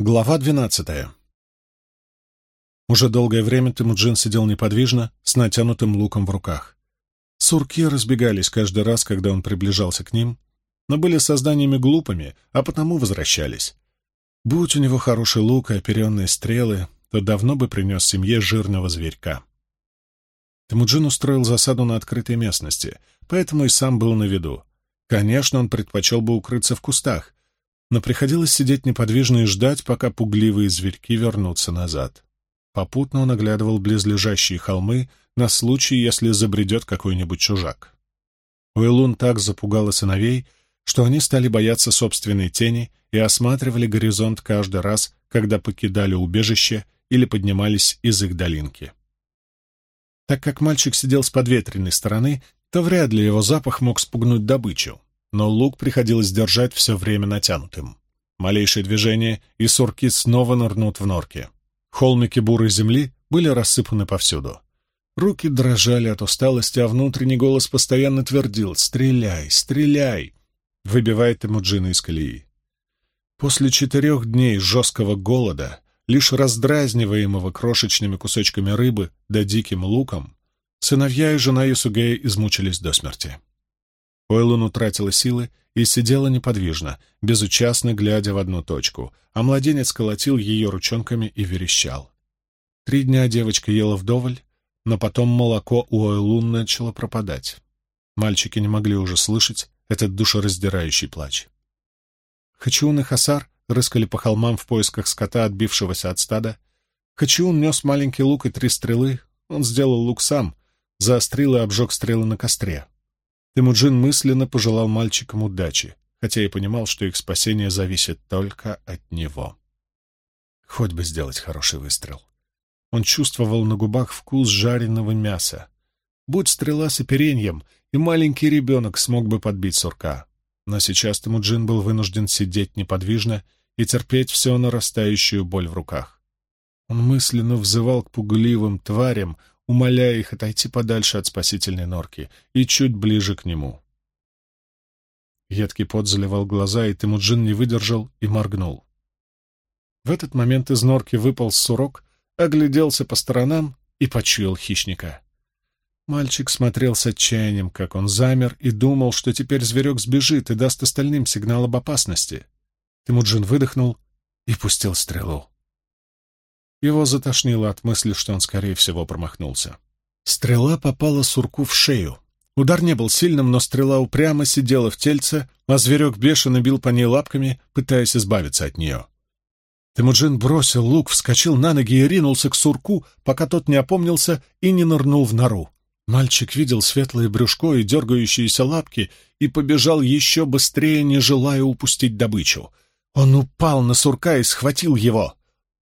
Глава двенадцатая. Уже долгое время Темуджин сидел неподвижно, с натянутым луком в руках. Сурки разбегались каждый раз, когда он приближался к ним, но были созданиями глупыми, а потому возвращались. Будь у него хороший лук и оперенные стрелы, то давно бы принес семье жирного зверька. Темуджин устроил засаду на открытой местности, поэтому и сам был на виду. Конечно, он предпочел бы укрыться в кустах, но приходилось сидеть неподвижно и ждать, пока пугливые зверьки вернутся назад. Попутно он оглядывал близлежащие холмы на случай, если забредет какой-нибудь чужак. Уэлун так запугала сыновей, что они стали бояться собственной тени и осматривали горизонт каждый раз, когда покидали убежище или поднимались из их долинки. Так как мальчик сидел с подветренной стороны, то вряд ли его запах мог спугнуть добычу но лук приходилось держать все время натянутым. Малейшее движение, и сурки снова нырнут в норки. Холмики бурой земли были рассыпаны повсюду. Руки дрожали от усталости, а внутренний голос постоянно твердил «Стреляй, стреляй!» выбивая Темуджина из колеи. После четырех дней жесткого голода, лишь раздразниваемого крошечными кусочками рыбы да диким луком, сыновья и жена Юсугея измучились до смерти. Ойлун утратила силы и сидела неподвижно, безучастно глядя в одну точку, а младенец колотил ее ручонками и верещал. Три дня девочка ела вдоволь, но потом молоко у Ойлун начало пропадать. Мальчики не могли уже слышать этот душераздирающий плач. Хачиун и Хасар рыскали по холмам в поисках скота, отбившегося от стада. Хачиун нес маленький лук и три стрелы. Он сделал лук сам, заострил и обжег стрелы на костре. Темуджин мысленно пожелал мальчикам удачи, хотя и понимал, что их спасение зависит только от него. Хоть бы сделать хороший выстрел. Он чувствовал на губах вкус жареного мяса. Будь стрела с опереньем, и маленький ребенок смог бы подбить сурка. Но сейчас Темуджин был вынужден сидеть неподвижно и терпеть все нарастающую боль в руках. Он мысленно взывал к пугливым тварям, умоляя их отойти подальше от спасительной норки и чуть ближе к нему. Едкий пот заливал глаза, и Темуджин не выдержал и моргнул. В этот момент из норки выпал сурок, огляделся по сторонам и почуял хищника. Мальчик смотрел с отчаянием, как он замер, и думал, что теперь зверек сбежит и даст остальным сигнал об опасности. Темуджин выдохнул и пустил стрелу. Его затошнило от мысли, что он, скорее всего, промахнулся. Стрела попала сурку в шею. Удар не был сильным, но стрела упрямо сидела в тельце, а зверек бешено бил по ней лапками, пытаясь избавиться от нее. Темуджин бросил лук, вскочил на ноги и ринулся к сурку, пока тот не опомнился и не нырнул в нору. Мальчик видел светлое брюшко и дергающиеся лапки и побежал еще быстрее, не желая упустить добычу. Он упал на сурка и схватил его.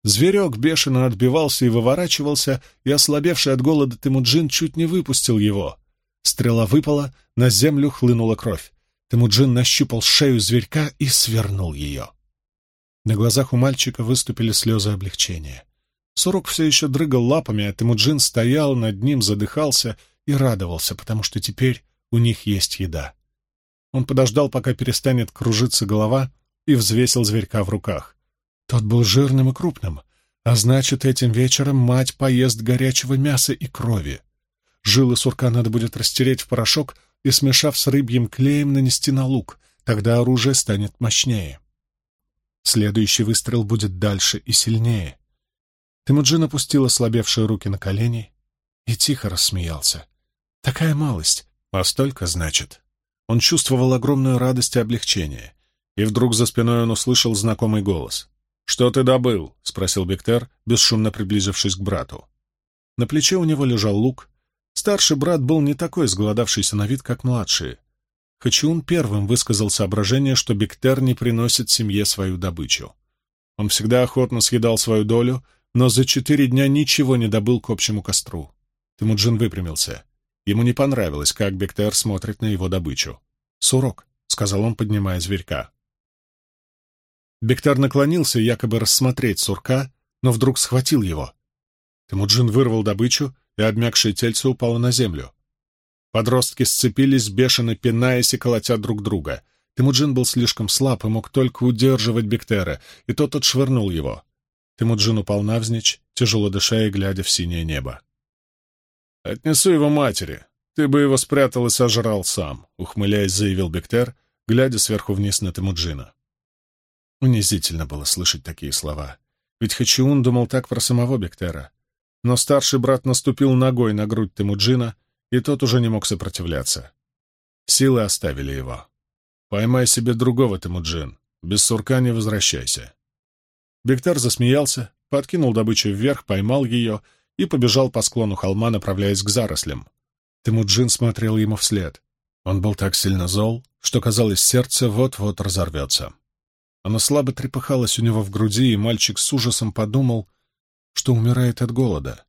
Зверек бешено отбивался и выворачивался, и ослабевший от голода Темуджин чуть не выпустил его. Стрела выпала, на землю хлынула кровь. Темуджин нащупал шею зверька и свернул ее. На глазах у мальчика выступили слезы облегчения. Сурок все еще дрыгал лапами, а Темуджин стоял над ним, задыхался и радовался, потому что теперь у них есть еда. Он подождал, пока перестанет кружиться голова, и взвесил зверька в руках. Тот был жирным и крупным, а значит, этим вечером мать поест горячего мяса и крови. Жилы сурка надо будет растереть в порошок и, смешав с рыбьим клеем, нанести на лук, тогда оружие станет мощнее. Следующий выстрел будет дальше и сильнее. Темуджин опустил ослабевшие руки на колени и тихо рассмеялся. Такая малость, а столько значит. Он чувствовал огромную радость и облегчение, и вдруг за спиной он услышал знакомый голос. «Что ты добыл?» — спросил Бектер, бесшумно приблизившись к брату. На плече у него лежал лук. Старший брат был не такой сголодавшийся на вид, как младший. Хачиун первым высказал соображение, что Бектер не приносит семье свою добычу. Он всегда охотно съедал свою долю, но за четыре дня ничего не добыл к общему костру. Тимуджин выпрямился. Ему не понравилось, как Бектер смотрит на его добычу. «Сурок», — сказал он, поднимая зверька. Бектар наклонился, якобы рассмотреть сурка, но вдруг схватил его. Темуджин вырвал добычу, и обмякшее тельце упало на землю. Подростки сцепились, бешено пинаясь и колотя друг друга. Темуджин был слишком слаб и мог только удерживать Бектера, и тот отшвырнул его. Темуджин упал навзничь, тяжело дыша и глядя в синее небо. «Отнесу его матери. Ты бы его спрятал и сожрал сам», — ухмыляясь, заявил Бектер, глядя сверху вниз на Темуджина. Унизительно было слышать такие слова. Ведь Хачиун думал так про самого Бектера. Но старший брат наступил ногой на грудь Темуджина, и тот уже не мог сопротивляться. Силы оставили его. «Поймай себе другого, Темуджин. Без сурка не возвращайся». Бектар засмеялся, подкинул добычу вверх, поймал ее и побежал по склону холма, направляясь к зарослям. Темуджин смотрел ему вслед. Он был так сильно зол, что, казалось, сердце вот-вот разорвется. Оно слабо трепыхалось у него в груди, и мальчик с ужасом подумал, что умирает от голода.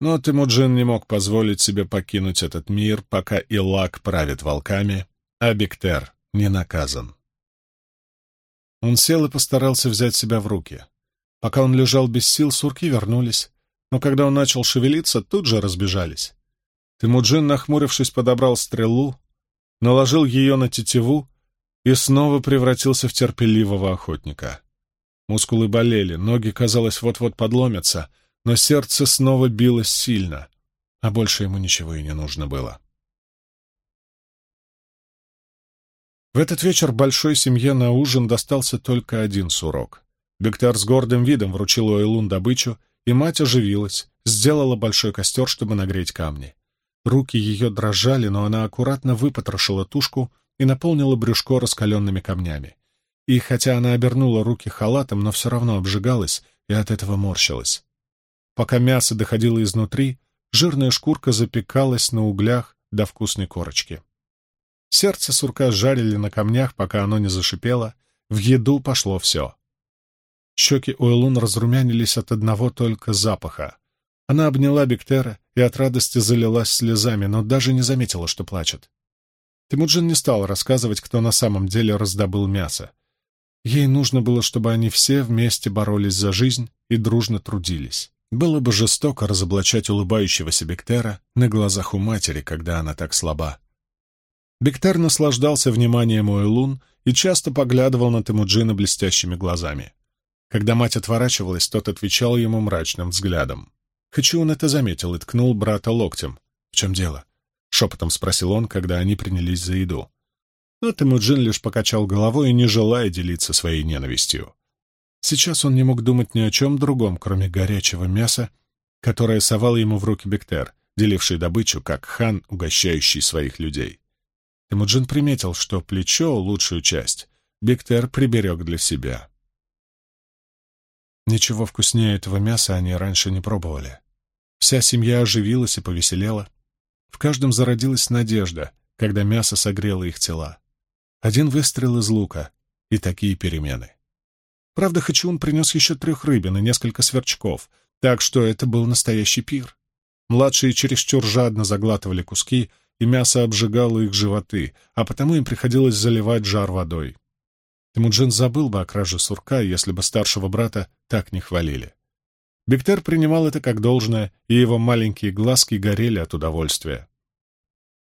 Но Темуджин не мог позволить себе покинуть этот мир, пока Илак правит волками, а Бектер не наказан. Он сел и постарался взять себя в руки. Пока он лежал без сил, сурки вернулись, но когда он начал шевелиться, тут же разбежались. Темуджин, нахмурившись, подобрал стрелу, наложил ее на тетиву и снова превратился в терпеливого охотника. Мускулы болели, ноги, казалось, вот-вот подломятся, но сердце снова билось сильно, а больше ему ничего и не нужно было. В этот вечер большой семье на ужин достался только один сурок. Бектар с гордым видом вручил Уэлун добычу, и мать оживилась, сделала большой костер, чтобы нагреть камни. Руки ее дрожали, но она аккуратно выпотрошила тушку и наполнила брюшко раскаленными камнями. И хотя она обернула руки халатом, но все равно обжигалась и от этого морщилась. Пока мясо доходило изнутри, жирная шкурка запекалась на углях до вкусной корочки. Сердце сурка жарили на камнях, пока оно не зашипело. В еду пошло все. Щеки Уэлун разрумянились от одного только запаха. Она обняла Бектера и от радости залилась слезами, но даже не заметила, что плачет. Тимуджин не стал рассказывать, кто на самом деле раздобыл мясо. Ей нужно было, чтобы они все вместе боролись за жизнь и дружно трудились. Было бы жестоко разоблачать улыбающегося Бектера на глазах у матери, когда она так слаба. Бектер наслаждался вниманием Уэлун и часто поглядывал на Тимуджина блестящими глазами. Когда мать отворачивалась, тот отвечал ему мрачным взглядом. Хачиун это заметил и ткнул брата локтем. «В чем дело?» — шепотом спросил он, когда они принялись за еду. Но Темуджин лишь покачал головой, не желая делиться своей ненавистью. Сейчас он не мог думать ни о чем другом, кроме горячего мяса, которое совал ему в руки Бектер, деливший добычу, как хан, угощающий своих людей. Темуджин приметил, что плечо, лучшую часть, Бектер приберег для себя. Ничего вкуснее этого мяса они раньше не пробовали. Вся семья оживилась и повеселела. В каждом зародилась надежда, когда мясо согрело их тела. Один выстрел из лука и такие перемены. Правда, Хачун принес еще трех рыбин и несколько сверчков, так что это был настоящий пир. Младшие чересчур жадно заглатывали куски, и мясо обжигало их животы, а потому им приходилось заливать жар водой. Темуджин забыл бы о краже сурка, если бы старшего брата так не хвалили. Бектер принимал это как должное, и его маленькие глазки горели от удовольствия.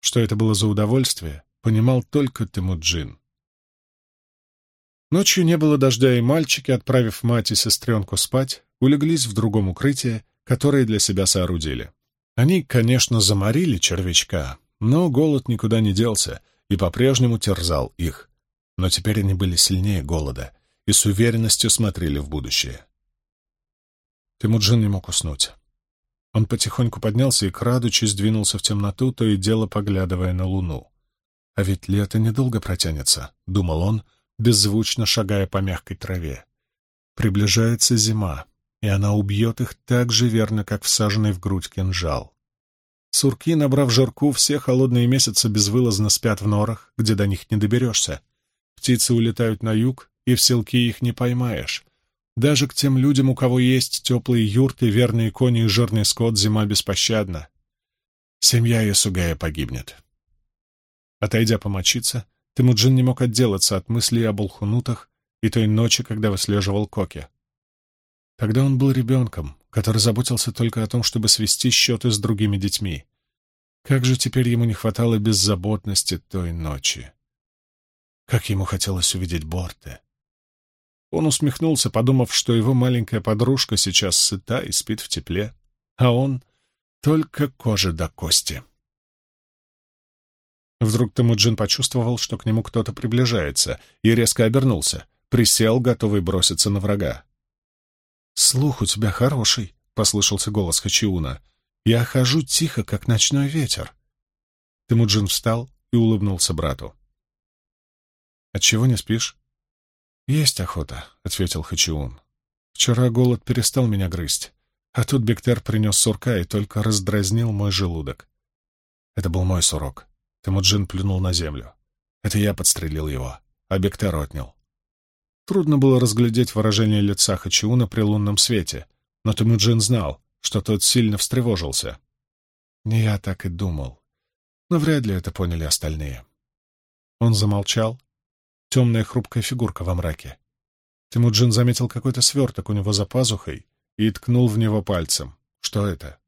Что это было за удовольствие, понимал только Темуджин. Ночью не было дождя, и мальчики, отправив мать и сестренку спать, улеглись в другом укрытии, которое для себя соорудили. Они, конечно, заморили червячка, но голод никуда не делся и по-прежнему терзал их. Но теперь они были сильнее голода и с уверенностью смотрели в будущее. Темуджин не мог уснуть. Он потихоньку поднялся и, крадучись, двинулся в темноту, то и дело поглядывая на луну. «А ведь лето недолго протянется», — думал он, беззвучно шагая по мягкой траве. «Приближается зима, и она убьет их так же верно, как всаженный в грудь кинжал. Сурки, набрав жарку, все холодные месяцы безвылазно спят в норах, где до них не доберешься. Птицы улетают на юг, и в селки их не поймаешь. Даже к тем людям, у кого есть теплые юрты, верные кони и жирный скот, зима беспощадна. Семья Исугая погибнет. Отойдя помочиться, Темуджин не мог отделаться от мыслей об Алхунутах и той ночи, когда выслеживал Коки. Тогда он был ребенком, который заботился только о том, чтобы свести счеты с другими детьми. Как же теперь ему не хватало беззаботности той ночи. Как ему хотелось увидеть Борте. Он усмехнулся, подумав, что его маленькая подружка сейчас сыта и спит в тепле, а он только кожа до кости. Вдруг Темуджин почувствовал, что к нему кто-то приближается, и резко обернулся, присел, готовый броситься на врага. «Слух у тебя хороший», — послышался голос Хачиуна. «Я хожу тихо, как ночной ветер». Темуджин встал и улыбнулся брату. «Отчего не спишь?» «Есть охота», — ответил Хачиун. «Вчера голод перестал меня грызть, а тут Бектер принес сурка и только раздразнил мой желудок. Это был мой сурок. Темуджин плюнул на землю. Это я подстрелил его, а Бектер отнял. Трудно было разглядеть выражение лица Хачиуна при лунном свете, но Темуджин знал, что тот сильно встревожился. Не я так и думал, но вряд ли это поняли остальные. Он замолчал, темная хрупкая фигурка во мраке. Тимуджин заметил какой-то сверток у него за пазухой и ткнул в него пальцем. Что это?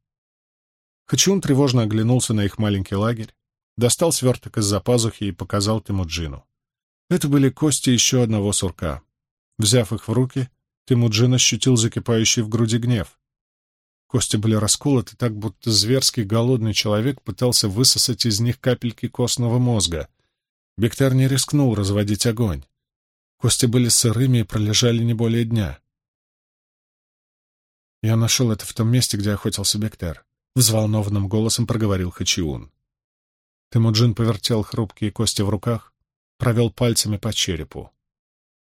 Хачун тревожно оглянулся на их маленький лагерь, достал сверток из-за пазухи и показал Тимуджину. Это были кости еще одного сурка. Взяв их в руки, Тимуджин ощутил закипающий в груди гнев. Кости были расколоты так, будто зверский голодный человек пытался высосать из них капельки костного мозга — Бектар не рискнул разводить огонь. Кости были сырыми и пролежали не более дня. «Я нашел это в том месте, где охотился Бектар», — взволнованным голосом проговорил Хачиун. Темуджин повертел хрупкие кости в руках, провел пальцами по черепу.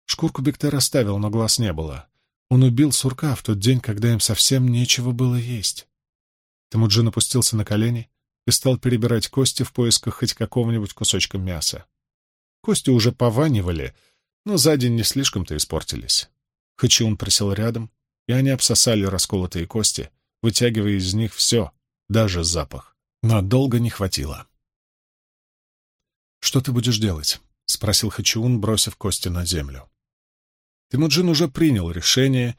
Шкурку Бектер оставил, но глаз не было. Он убил сурка в тот день, когда им совсем нечего было есть. Темуджин опустился на колени и стал перебирать кости в поисках хоть какого-нибудь кусочка мяса. Кости уже пованивали, но за день не слишком-то испортились. Хачиун присел рядом, и они обсосали расколотые кости, вытягивая из них все, даже запах. Но долго не хватило. «Что ты будешь делать?» — спросил Хачиун, бросив кости на землю. Тимуджин уже принял решение,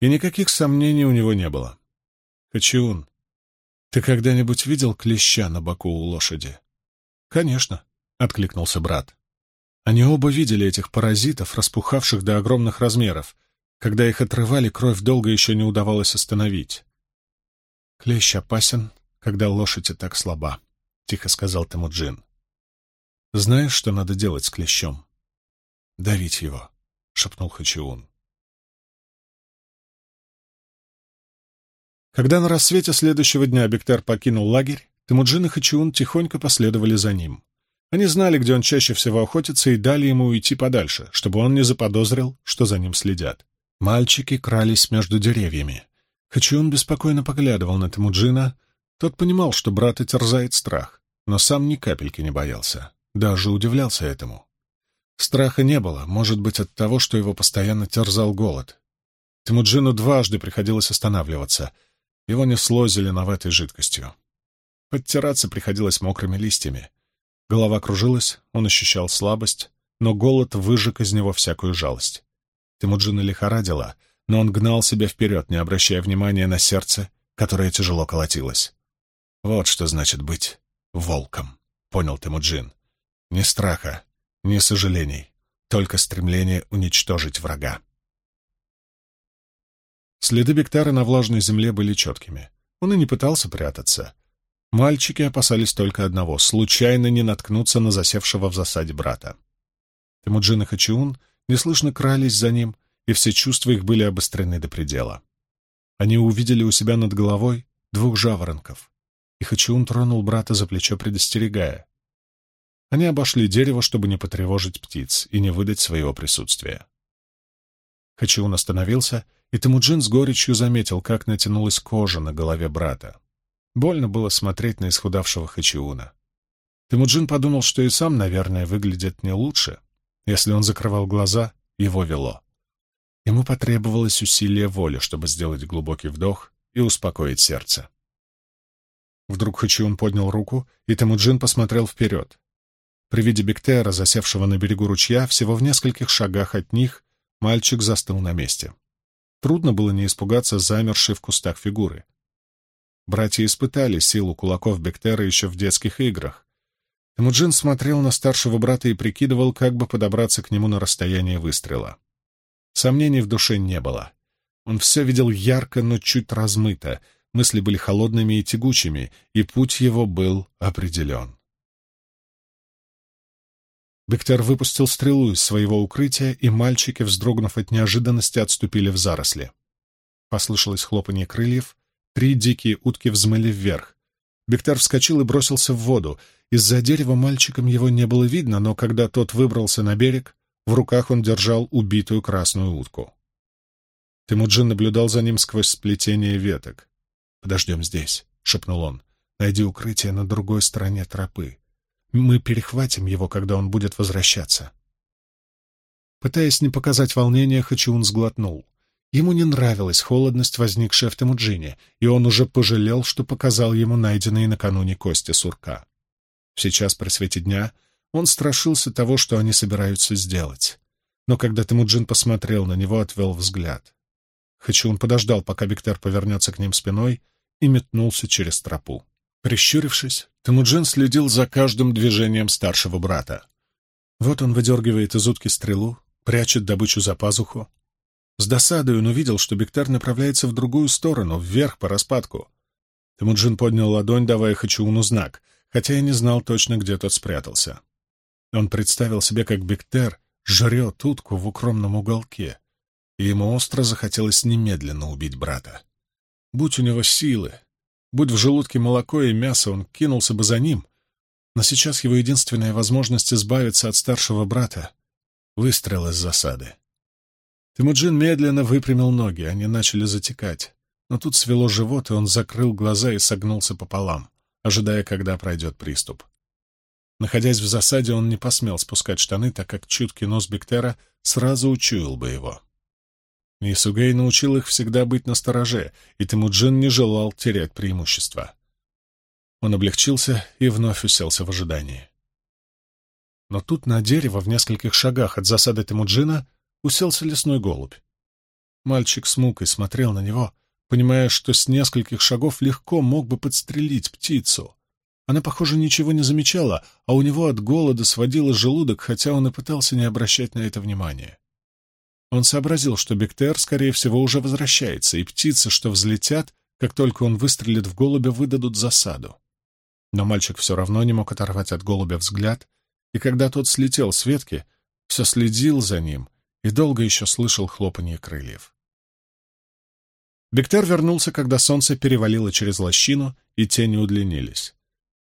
и никаких сомнений у него не было. «Хачиун, ты когда-нибудь видел клеща на боку у лошади? Конечно, откликнулся брат. Они оба видели этих паразитов, распухавших до огромных размеров. Когда их отрывали, кровь долго еще не удавалось остановить. Клещ опасен, когда лошадь и так слаба, тихо сказал Темуджин. Знаешь, что надо делать с клещом? Давить его, шепнул Хачиун. Когда на рассвете следующего дня Бектер покинул лагерь, Темуджин и Хачиун тихонько последовали за ним. Они знали, где он чаще всего охотится, и дали ему уйти подальше, чтобы он не заподозрил, что за ним следят. Мальчики крались между деревьями. Хачиун беспокойно поглядывал на Темуджина. Тот понимал, что брата терзает страх, но сам ни капельки не боялся. Даже удивлялся этому. Страха не было, может быть, от того, что его постоянно терзал голод. Темуджину дважды приходилось останавливаться — его несло зеленоватой жидкостью. Подтираться приходилось мокрыми листьями. Голова кружилась, он ощущал слабость, но голод выжег из него всякую жалость. Тимуджина лихорадила, но он гнал себя вперед, не обращая внимания на сердце, которое тяжело колотилось. «Вот что значит быть волком», — понял Тимуджин. «Ни страха, ни сожалений, только стремление уничтожить врага». Следы Бектара на влажной земле были четкими. Он и не пытался прятаться. Мальчики опасались только одного — случайно не наткнуться на засевшего в засаде брата. Темуджин и Хачиун неслышно крались за ним, и все чувства их были обострены до предела. Они увидели у себя над головой двух жаворонков, и Хачиун тронул брата за плечо, предостерегая. Они обошли дерево, чтобы не потревожить птиц и не выдать своего присутствия. Хачиун остановился и Темуджин с горечью заметил, как натянулась кожа на голове брата. Больно было смотреть на исхудавшего Хачиуна. Темуджин подумал, что и сам, наверное, выглядит не лучше. Если он закрывал глаза, его вело. Ему потребовалось усилие воли, чтобы сделать глубокий вдох и успокоить сердце. Вдруг Хачиун поднял руку, и Темуджин посмотрел вперед. При виде Бектера, засевшего на берегу ручья, всего в нескольких шагах от них, мальчик застыл на месте. Трудно было не испугаться замершей в кустах фигуры. Братья испытали силу кулаков Бектера еще в детских играх. Темуджин смотрел на старшего брата и прикидывал, как бы подобраться к нему на расстояние выстрела. Сомнений в душе не было. Он все видел ярко, но чуть размыто, мысли были холодными и тягучими, и путь его был определен. Бектер выпустил стрелу из своего укрытия, и мальчики, вздрогнув от неожиданности, отступили в заросли. Послышалось хлопанье крыльев, три дикие утки взмыли вверх. Бектер вскочил и бросился в воду. Из-за дерева мальчикам его не было видно, но когда тот выбрался на берег, в руках он держал убитую красную утку. Темуджин наблюдал за ним сквозь сплетение веток. «Подождем здесь», — шепнул он. «Найди укрытие на другой стороне тропы. Мы перехватим его, когда он будет возвращаться». Пытаясь не показать волнения, Хачиун сглотнул. Ему не нравилась холодность, возникшая в Темуджине, и он уже пожалел, что показал ему найденные накануне кости сурка. Сейчас, при свете дня, он страшился того, что они собираются сделать. Но когда Темуджин посмотрел на него, отвел взгляд. Хачиун подождал, пока Бектер повернется к ним спиной, и метнулся через тропу. Прищурившись, Темуджин следил за каждым движением старшего брата. Вот он выдергивает из утки стрелу, прячет добычу за пазуху. С досадой он увидел, что Бектер направляется в другую сторону, вверх по распадку. Темуджин поднял ладонь, давая Хачиуну знак, хотя и не знал точно, где тот спрятался. Он представил себе, как Бектер жрет утку в укромном уголке, и ему остро захотелось немедленно убить брата. Будь у него силы, будь в желудке молоко и мясо, он кинулся бы за ним, но сейчас его единственная возможность избавиться от старшего брата — выстрел из засады. Тимуджин медленно выпрямил ноги, они начали затекать, но тут свело живот, и он закрыл глаза и согнулся пополам, ожидая, когда пройдет приступ. Находясь в засаде, он не посмел спускать штаны, так как чуткий нос Бектера сразу учуял бы его. Исугей научил их всегда быть настороже, и Тимуджин не желал терять преимущество. Он облегчился и вновь уселся в ожидании. Но тут на дерево в нескольких шагах от засады Тимуджина уселся лесной голубь. Мальчик с мукой смотрел на него, понимая, что с нескольких шагов легко мог бы подстрелить птицу. Она, похоже, ничего не замечала, а у него от голода сводило желудок, хотя он и пытался не обращать на это внимания. Он сообразил, что Бектер, скорее всего, уже возвращается, и птицы, что взлетят, как только он выстрелит в голубя, выдадут засаду. Но мальчик все равно не мог оторвать от голубя взгляд, и когда тот слетел с ветки, все следил за ним и долго еще слышал хлопанье крыльев. Бектер вернулся, когда солнце перевалило через лощину, и тени удлинились.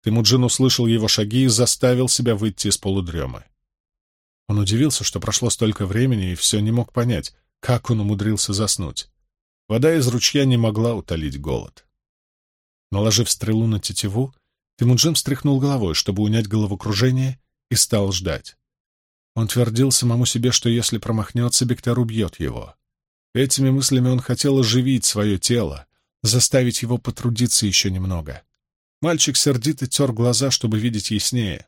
Темуджин услышал его шаги и заставил себя выйти из полудремы. Он удивился, что прошло столько времени, и все не мог понять, как он умудрился заснуть. Вода из ручья не могла утолить голод. Наложив стрелу на тетиву, Тимуджин встряхнул головой, чтобы унять головокружение, и стал ждать. Он твердил самому себе, что если промахнется, Бектар убьет его. Этими мыслями он хотел оживить свое тело, заставить его потрудиться еще немного. Мальчик сердито тер глаза, чтобы видеть яснее.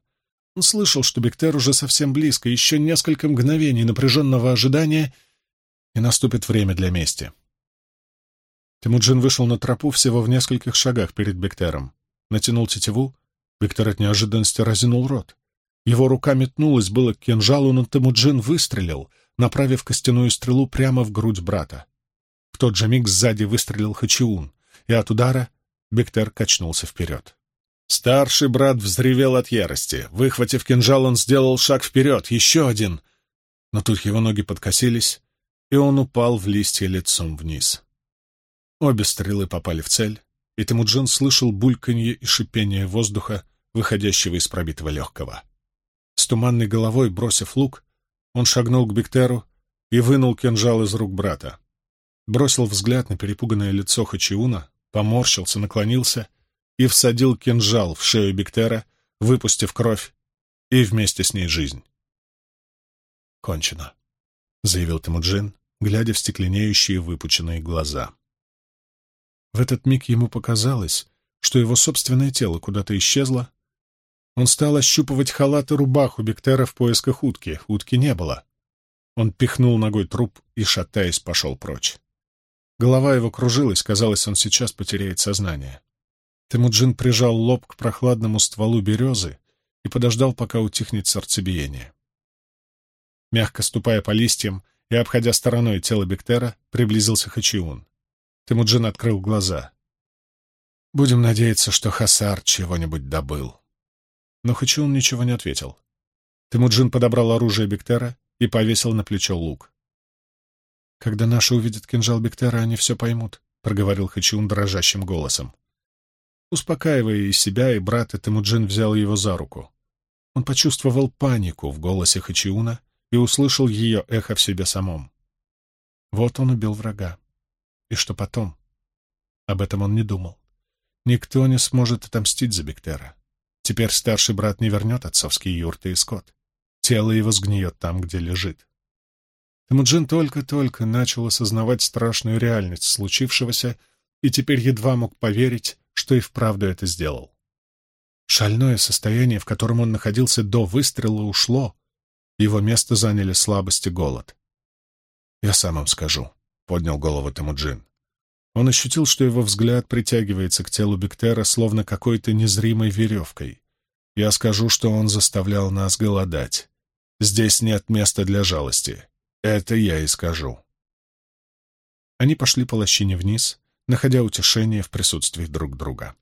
Он слышал, что Бектер уже совсем близко, еще несколько мгновений напряженного ожидания, и наступит время для мести. Тимуджин вышел на тропу всего в нескольких шагах перед Бектером. Натянул тетиву. Бектер от неожиданности разинул рот. Его рука метнулась было к кинжалу, но Тимуджин выстрелил, направив костяную стрелу прямо в грудь брата. В тот же миг сзади выстрелил Хачиун, и от удара Бектер качнулся вперед. Старший брат взревел от ярости. Выхватив кинжал, он сделал шаг вперед, еще один. Но тут его ноги подкосились, и он упал в листья лицом вниз. Обе стрелы попали в цель, и Темуджин слышал бульканье и шипение воздуха, выходящего из пробитого легкого. С туманной головой, бросив лук, он шагнул к Бектеру и вынул кинжал из рук брата. Бросил взгляд на перепуганное лицо Хачиуна, поморщился, наклонился и всадил кинжал в шею Бектера, выпустив кровь и вместе с ней жизнь. «Кончено», — заявил Темуджин, глядя в стекленеющие выпученные глаза. В этот миг ему показалось, что его собственное тело куда-то исчезло. Он стал ощупывать халат и рубаху Бектера в поисках утки. Утки не было. Он пихнул ногой труп и, шатаясь, пошел прочь. Голова его кружилась, казалось, он сейчас потеряет сознание. Темуджин прижал лоб к прохладному стволу березы и подождал, пока утихнет сердцебиение. Мягко ступая по листьям и обходя стороной тело Бектера, приблизился Хачиун. Темуджин открыл глаза. «Будем надеяться, что Хасар чего-нибудь добыл». Но Хачиун ничего не ответил. Темуджин подобрал оружие Бектера и повесил на плечо лук. «Когда наши увидят кинжал Бектера, они все поймут», — проговорил Хачиун дрожащим голосом. Успокаивая и себя, и брата, Темуджин взял его за руку. Он почувствовал панику в голосе Хачиуна и услышал ее эхо в себе самом. Вот он убил врага. И что потом? Об этом он не думал. Никто не сможет отомстить за Бектера. Теперь старший брат не вернет отцовские юрты и скот. Тело его сгниет там, где лежит. Темуджин только-только начал осознавать страшную реальность случившегося и теперь едва мог поверить, что и вправду это сделал. Шальное состояние, в котором он находился до выстрела, ушло. Его место заняли слабость и голод. «Я сам вам скажу», — поднял голову Темуджин. Он ощутил, что его взгляд притягивается к телу Бектера, словно какой-то незримой веревкой. «Я скажу, что он заставлял нас голодать. Здесь нет места для жалости. Это я и скажу». Они пошли по лощине вниз, находя утешение в присутствии друг друга.